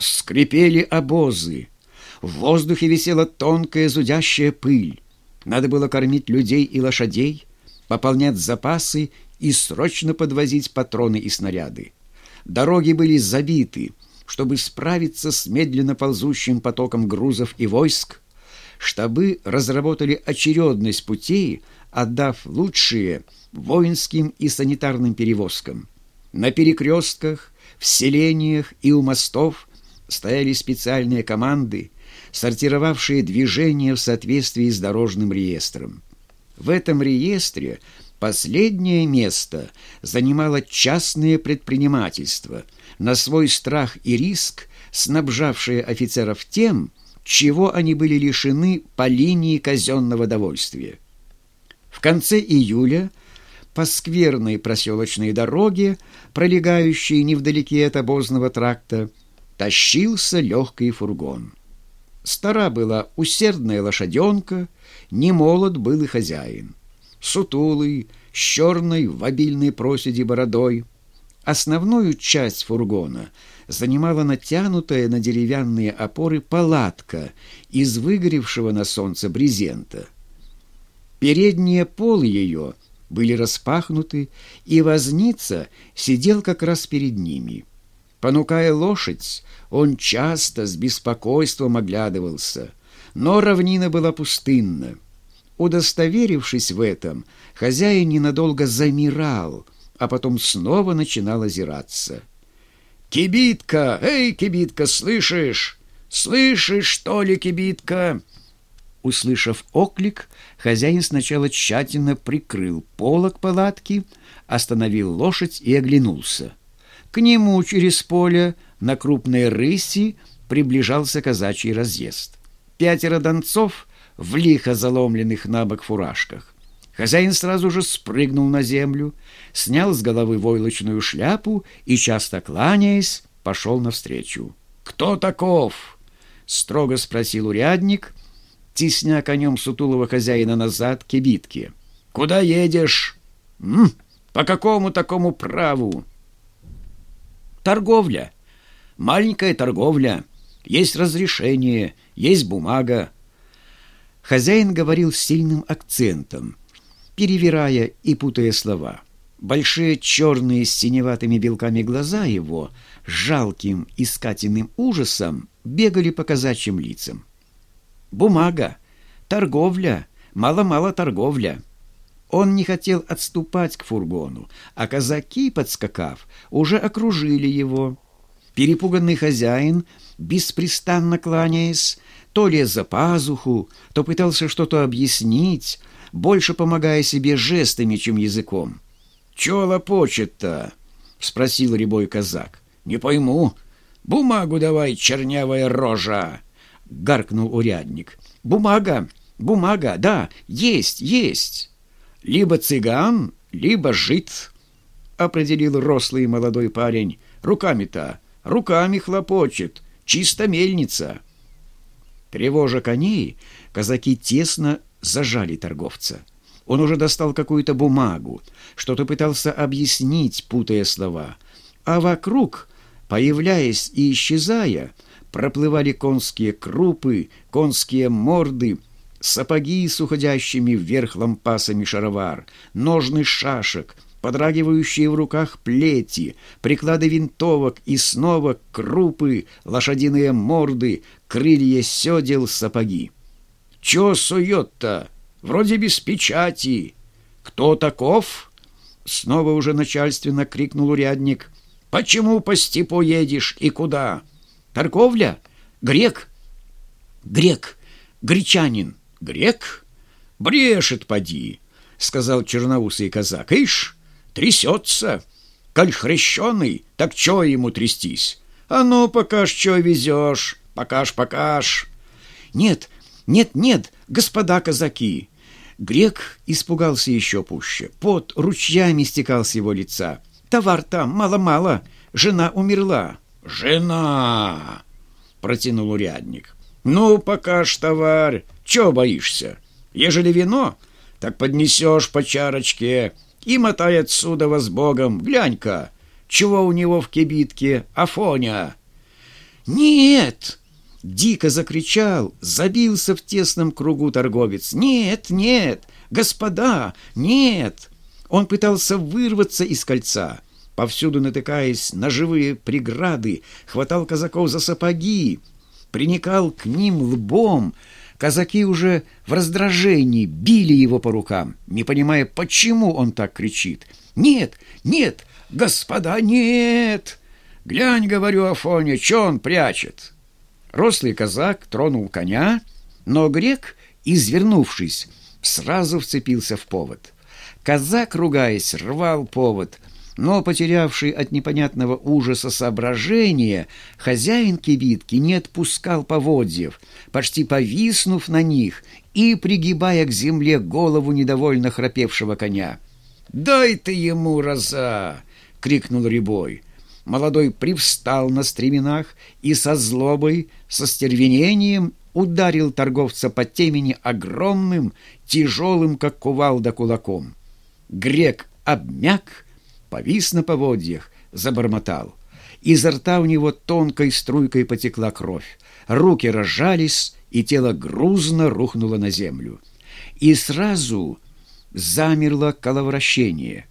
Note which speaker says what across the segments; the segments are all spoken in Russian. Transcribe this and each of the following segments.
Speaker 1: Скрипели обозы. В воздухе висела тонкая зудящая пыль. Надо было кормить людей и лошадей, пополнять запасы и срочно подвозить патроны и снаряды. Дороги были забиты, чтобы справиться с медленно ползущим потоком грузов и войск. Штабы разработали очередность путей, отдав лучшие воинским и санитарным перевозкам. На перекрестках, в селениях и у мостов стояли специальные команды, сортировавшие движения в соответствии с дорожным реестром. В этом реестре последнее место занимало частное предпринимательство, на свой страх и риск снабжавшее офицеров тем, чего они были лишены по линии казенного довольствия. В конце июля по скверной проселочной дороге, пролегающей невдалеке от обозного тракта, тащился легкий фургон. Стара была усердная лошаденка, не молод был и хозяин. Сутулый, с черной в обильной проседи бородой. Основную часть фургона занимала натянутая на деревянные опоры палатка из выгоревшего на солнце брезента. Передние полы ее были распахнуты, и возница сидел как раз перед ними. Понукая лошадь, он часто с беспокойством оглядывался, но равнина была пустынна. Удостоверившись в этом, хозяин ненадолго замирал, а потом снова начинал озираться. «Кибитка! Эй, кибитка, слышишь? Слышишь, что ли, кибитка?» Услышав оклик, хозяин сначала тщательно прикрыл полок палатки, остановил лошадь и оглянулся. К нему через поле на крупной рыси приближался казачий разъезд. Пятеро донцов в лихо заломленных на бок фуражках. Хозяин сразу же спрыгнул на землю, снял с головы войлочную шляпу и, часто кланяясь, пошел навстречу. «Кто таков?» — строго спросил урядник — тесня конем сутулого хозяина назад к кибитке. «Куда едешь?» «По какому такому праву?» «Торговля. Маленькая торговля. Есть разрешение, есть бумага». Хозяин говорил с сильным акцентом, перевирая и путая слова. Большие черные с синеватыми белками глаза его, жалким искательным ужасом, бегали по казачьим лицам бумага, торговля, мало-мало торговля. Он не хотел отступать к фургону, а казаки, подскакав, уже окружили его. Перепуганный хозяин, беспрестанно кланяясь, то лез за пазуху, то пытался что-то объяснить, больше помогая себе жестами, чем языком. «Чё лопочет-то?» — спросил рябой казак. «Не пойму. Бумагу давай, чернявая рожа!» — гаркнул урядник. «Бумага, бумага, да, есть, есть. Либо цыган, либо жид», — определил рослый молодой парень. «Руками-то, руками хлопочет, чисто мельница». Тревожа коней, казаки тесно зажали торговца. Он уже достал какую-то бумагу, что-то пытался объяснить, путая слова. А вокруг, появляясь и исчезая, — проплывали конские крупы, конские морды, сапоги с уходящими вверх лампасами шаровар, ножны шашек, подрагивающие в руках плети, приклады винтовок и снова крупы, лошадиные морды, крылья седел, сапоги. «Чё сует-то? Вроде без печати. Кто таков?» Снова уже начальственно крикнул урядник. «Почему по степу едешь и куда?» Торговля? Грек? Грек. Гречанин. Грек? Брешет, поди, сказал черноусый казак. Ишь, трясется. Коль хрещеный, так чё ему трястись? А ну, покаж, чё везешь. Покаж, покаж. Нет, нет, нет, господа казаки. Грек испугался еще пуще. Пот ручьями стекал с его лица. Товар там мало-мало, жена умерла. «Жена!» — протянул урядник. «Ну, покаж, товарь, чего боишься? Ежели вино, так поднесешь по чарочке и мотай отсюда вас Богом. Глянь-ка, чего у него в кибитке, Афоня?» Нет!» Дико закричал, забился в тесном кругу торговец. «Нет, нет! Господа, нет!» Он пытался вырваться из кольца, повсюду натыкаясь на живые преграды, хватал казаков за сапоги, приникал к ним лбом. Казаки уже в раздражении били его по рукам, не понимая, почему он так кричит. «Нет, нет, господа, нет!» «Глянь, — говорю Афоне, — чё он прячет?» Рослый казак тронул коня, но грек, извернувшись, сразу вцепился в повод. Казак, ругаясь, рвал повод, но, потерявший от непонятного ужаса соображения, хозяин кибитки не отпускал поводьев, почти повиснув на них и пригибая к земле голову недовольно храпевшего коня. «Дай ты ему, раза!» — крикнул Рябой. Молодой привстал на стременах и со злобой, со стервенением ударил торговца по темени огромным, тяжелым, как кувалда, кулаком. Грек обмяк, повис на поводьях, забормотал. Изо рта у него тонкой струйкой потекла кровь. Руки разжались, и тело грузно рухнуло на землю. И сразу замерло коловращение.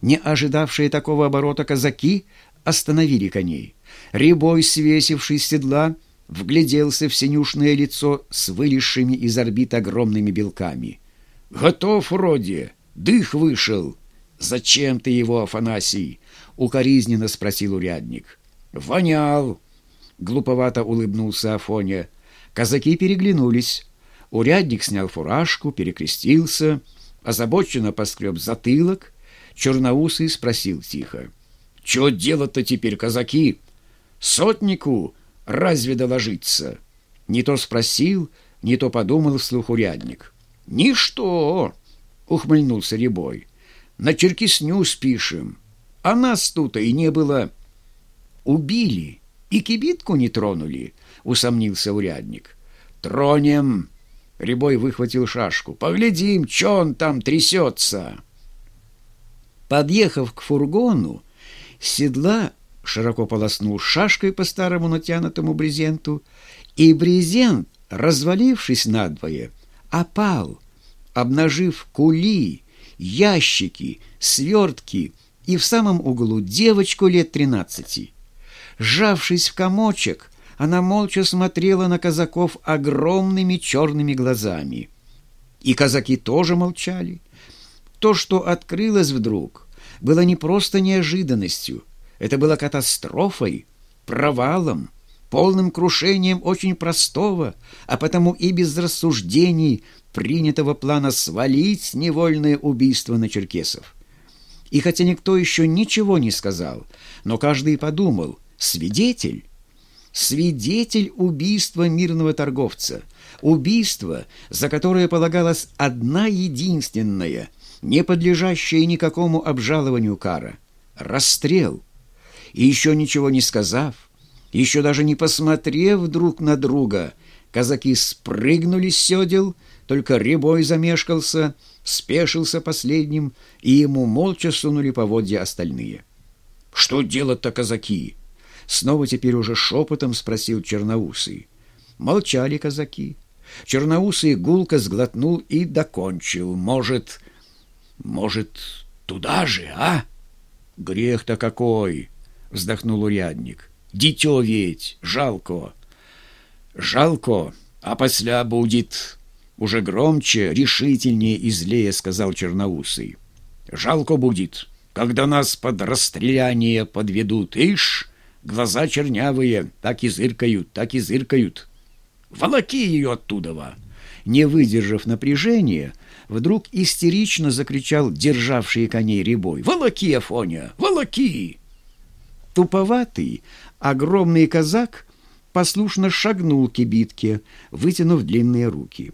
Speaker 1: Не ожидавшие такого оборота казаки остановили коней. Рябой, свесивший с седла, вгляделся в синюшное лицо с вылезшими из орбит огромными белками. «Готов вроде, дых вышел!» «Зачем ты его, Афанасий?» — укоризненно спросил урядник. «Вонял!» — глуповато улыбнулся Афоня. Казаки переглянулись. Урядник снял фуражку, перекрестился, озабоченно поскреб затылок. Черноусый спросил тихо. Чего делать-то теперь, казаки? Сотнику разве доложиться? Не то спросил, не то подумал вслух урядник. «Ничто!» — ухмыльнулся Рябой. «На черкисню спишем, а нас тут и не было». «Убили и кибитку не тронули», — усомнился урядник. «Тронем!» — Рябой выхватил шашку. «Поглядим, что он там трясется!» Подъехав к фургону, седла широко полоснул шашкой по старому натянутому брезенту, и брезент, развалившись надвое, опал, обнажив кули, ящики, свертки и в самом углу девочку лет тринадцати. Сжавшись в комочек, она молча смотрела на казаков огромными черными глазами. И казаки тоже молчали. То, что открылось вдруг, было не просто неожиданностью, это было катастрофой, провалом, полным крушением очень простого, а потому и без рассуждений принятого плана свалить невольное убийство на черкесов. И хотя никто еще ничего не сказал, но каждый подумал, свидетель, свидетель убийства мирного торговца, убийство, за которое полагалась одна единственная – не подлежащая никакому обжалованию кара. Расстрел. И еще ничего не сказав, еще даже не посмотрев друг на друга, казаки спрыгнули с седел, только ребой замешкался, спешился последним, и ему молча сунули поводья остальные. «Что делать-то, казаки?» Снова теперь уже шепотом спросил Черноусый. Молчали казаки. Черноусый гулко сглотнул и докончил. «Может, может, туда же, а? Грех-то какой, вздохнул урядник. Дитё ведь, жалко. Жалко, а после будет. Уже громче, решительнее и злее сказал Черноусый. Жалко будет, когда нас под расстреляние подведут. Ишь, глаза чернявые, так и зыркают, так и зыркают. Волоки ее оттуда. Не выдержав напряжения, Вдруг истерично закричал державший коней ребой. «Волоки, Афоня! Волоки!» Туповатый, огромный казак послушно шагнул к кибитке, вытянув длинные руки.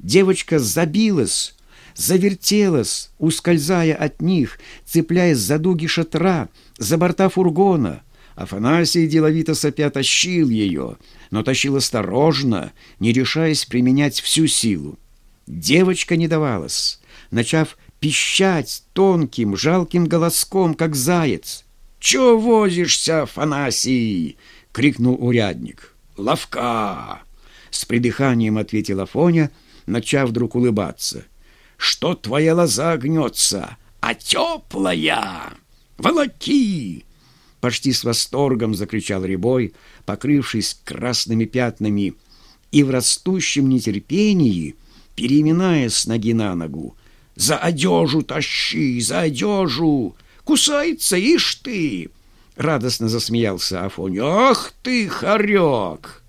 Speaker 1: Девочка забилась, завертелась, ускользая от них, цепляясь за дуги шатра, за борта фургона. Афанасий деловито сопя тащил ее, но тащил осторожно, не решаясь применять всю силу. Девочка не давалась, начав пищать тонким, жалким голоском, как заяц. «Чего возишься, Фанасий?» —— крикнул урядник. «Ловка!» — с придыханием ответила Фоня, начав вдруг улыбаться. «Что твоя лоза гнется, а теплая? Волоки!» Почти с восторгом закричал Рябой, покрывшись красными пятнами, и в растущем нетерпении, переминая с ноги на ногу, «За одежу тащи, за одежу! Кусается, ишь ты!» Радостно засмеялся Афоня. «Ах ты, хорек!